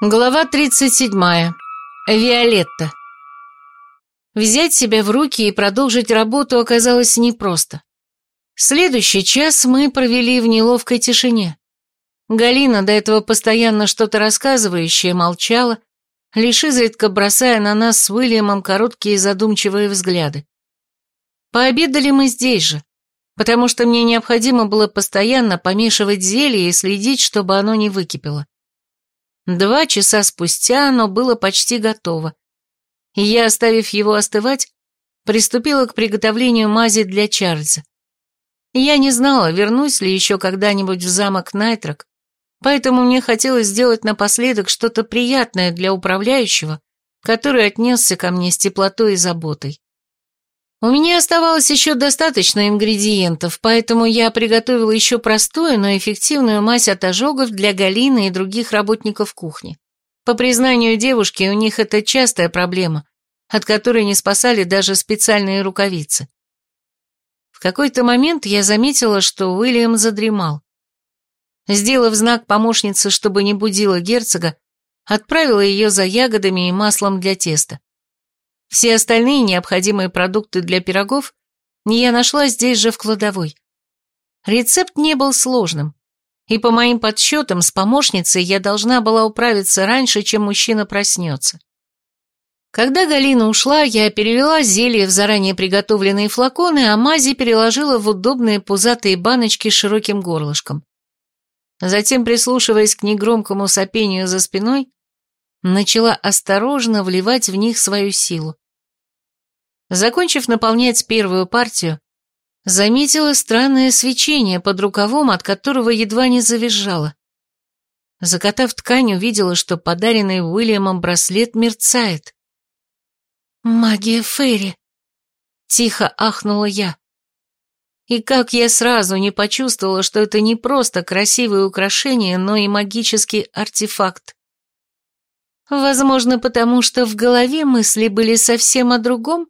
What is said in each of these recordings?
Глава 37. Виолетта. Взять себя в руки и продолжить работу оказалось непросто. Следующий час мы провели в неловкой тишине. Галина, до этого постоянно что-то рассказывающая, молчала, лишь изредка бросая на нас с Уильямом короткие задумчивые взгляды. Пообедали мы здесь же, потому что мне необходимо было постоянно помешивать зелье и следить, чтобы оно не выкипело. Два часа спустя оно было почти готово, и я, оставив его остывать, приступила к приготовлению мази для Чарльза. Я не знала, вернусь ли еще когда-нибудь в замок Найтрак, поэтому мне хотелось сделать напоследок что-то приятное для управляющего, который отнесся ко мне с теплотой и заботой. У меня оставалось еще достаточно ингредиентов, поэтому я приготовила еще простую, но эффективную мазь от ожогов для Галины и других работников кухни. По признанию девушки, у них это частая проблема, от которой не спасали даже специальные рукавицы. В какой-то момент я заметила, что Уильям задремал. Сделав знак помощнице, чтобы не будила герцога, отправила ее за ягодами и маслом для теста. Все остальные необходимые продукты для пирогов я нашла здесь же в кладовой. Рецепт не был сложным, и по моим подсчетам с помощницей я должна была управиться раньше, чем мужчина проснется. Когда Галина ушла, я перевела зелье в заранее приготовленные флаконы, а мази переложила в удобные пузатые баночки с широким горлышком. Затем, прислушиваясь к негромкому сопению за спиной, начала осторожно вливать в них свою силу. Закончив наполнять первую партию, заметила странное свечение под рукавом, от которого едва не завизжала. Закатав ткань, увидела, что подаренный Уильямом браслет мерцает. «Магия Фейри!» — тихо ахнула я. И как я сразу не почувствовала, что это не просто красивое украшение, но и магический артефакт. Возможно, потому что в голове мысли были совсем о другом?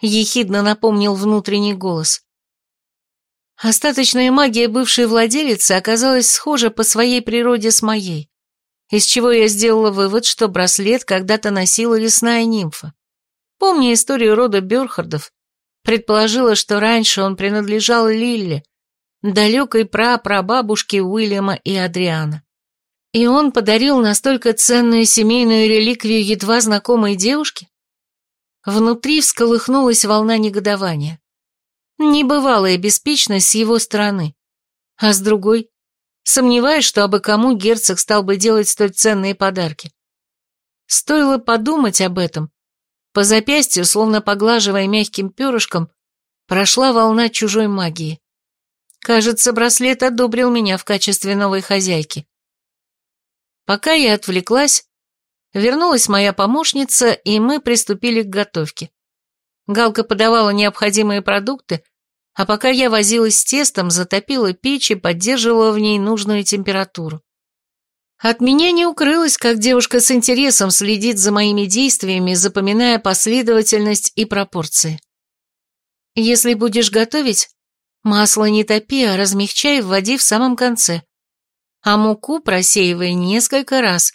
Ехидно напомнил внутренний голос. Остаточная магия бывшей владелицы оказалась схожа по своей природе с моей, из чего я сделала вывод, что браслет когда-то носила лесная нимфа. Помня историю рода Бёрхардов, предположила, что раньше он принадлежал Лилле, далекой прапрабабушке Уильяма и Адриана. И он подарил настолько ценную семейную реликвию едва знакомой девушке? Внутри всколыхнулась волна негодования. Небывалая беспечность с его стороны. А с другой, сомневаюсь, что абы кому герцог стал бы делать столь ценные подарки. Стоило подумать об этом. По запястью, словно поглаживая мягким перышком, прошла волна чужой магии. Кажется, браслет одобрил меня в качестве новой хозяйки. Пока я отвлеклась, вернулась моя помощница, и мы приступили к готовке. Галка подавала необходимые продукты, а пока я возилась с тестом, затопила печь и поддерживала в ней нужную температуру. От меня не укрылось, как девушка с интересом следит за моими действиями, запоминая последовательность и пропорции. Если будешь готовить, масло не топи, а размягчай в воде в самом конце а муку просеивай несколько раз,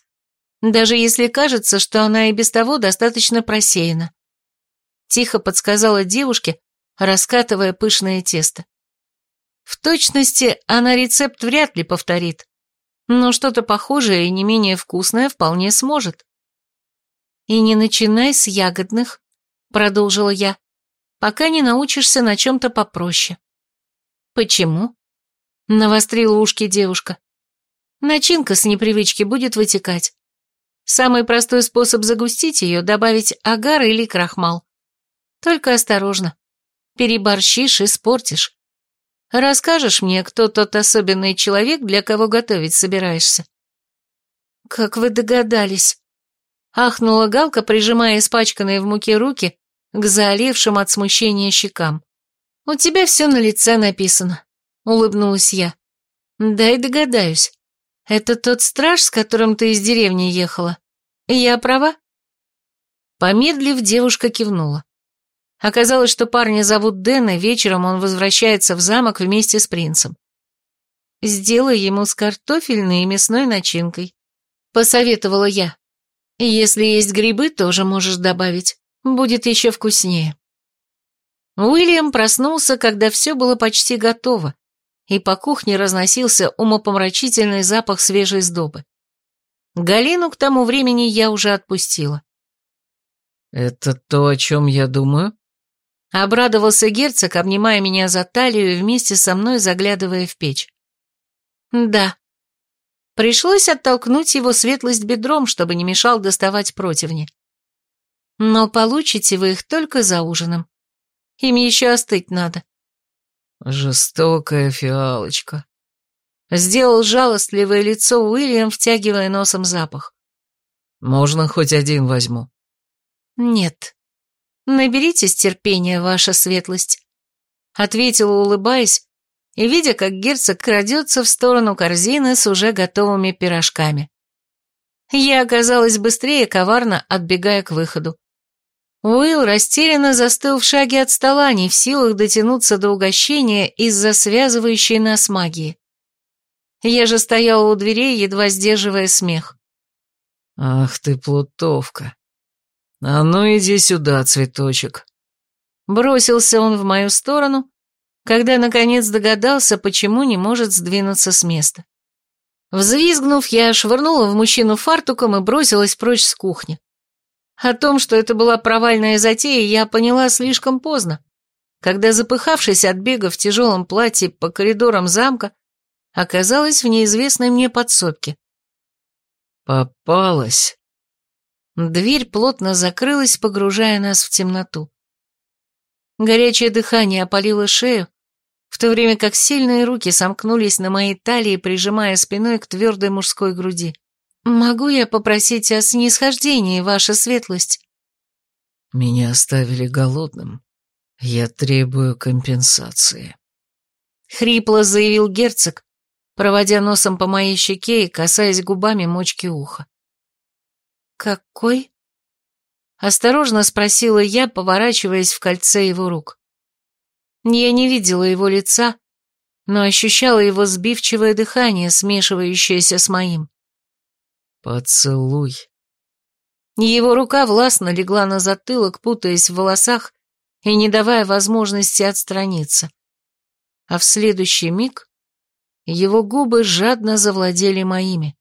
даже если кажется, что она и без того достаточно просеяна. Тихо подсказала девушке, раскатывая пышное тесто. В точности она рецепт вряд ли повторит, но что-то похожее и не менее вкусное вполне сможет. «И не начинай с ягодных», — продолжила я, «пока не научишься на чем-то попроще». «Почему?» — навострила ушки девушка. Начинка с непривычки будет вытекать. Самый простой способ загустить ее – добавить агар или крахмал. Только осторожно. Переборщишь и испортишь. Расскажешь мне, кто тот особенный человек, для кого готовить собираешься? Как вы догадались? Ахнула Галка, прижимая испачканные в муке руки к заолевшим от смущения щекам. «У тебя все на лице написано», — улыбнулась я. «Дай догадаюсь. Это тот страж, с которым ты из деревни ехала? Я права?» Помедлив, девушка кивнула. Оказалось, что парня зовут Дэн, и вечером он возвращается в замок вместе с принцем. Сделай ему с картофельной и мясной начинкой. посоветовала я. Если есть грибы, тоже можешь добавить. Будет еще вкуснее. Уильям проснулся, когда все было почти готово, и по кухне разносился умопомрачительный запах свежей сдобы. Галину к тому времени я уже отпустила. «Это то, о чем я думаю?» Обрадовался герцог, обнимая меня за талию и вместе со мной заглядывая в печь. «Да». Пришлось оттолкнуть его светлость бедром, чтобы не мешал доставать противни. Но получите вы их только за ужином. Им еще остыть надо. Жестокая фиалочка. Сделал жалостливое лицо Уильям, втягивая носом запах. Можно хоть один возьму? Нет. Наберитесь терпения, ваша светлость. Ответила, улыбаясь, и видя, как герцог крадется в сторону корзины с уже готовыми пирожками. Я оказалась быстрее, коварно отбегая к выходу. Уилл растерянно застыл в шаге от стола, не в силах дотянуться до угощения из-за связывающей нас магии. Я же стояла у дверей, едва сдерживая смех. «Ах ты, плутовка! А ну иди сюда, цветочек!» Бросился он в мою сторону, когда наконец догадался, почему не может сдвинуться с места. Взвизгнув, я швырнула в мужчину фартуком и бросилась прочь с кухни. О том, что это была провальная затея, я поняла слишком поздно, когда, запыхавшись от бега в тяжелом платье по коридорам замка, оказалась в неизвестной мне подсобке. «Попалась!» Дверь плотно закрылась, погружая нас в темноту. Горячее дыхание опалило шею, в то время как сильные руки сомкнулись на моей талии, прижимая спиной к твердой мужской груди. «Могу я попросить о снисхождении, ваша светлость?» «Меня оставили голодным. Я требую компенсации», — хрипло заявил герцог, проводя носом по моей щеке и касаясь губами мочки уха. «Какой?» — осторожно спросила я, поворачиваясь в кольце его рук. Я не видела его лица, но ощущала его сбивчивое дыхание, смешивающееся с моим. «Поцелуй». Его рука властно легла на затылок, путаясь в волосах и не давая возможности отстраниться. А в следующий миг его губы жадно завладели моими.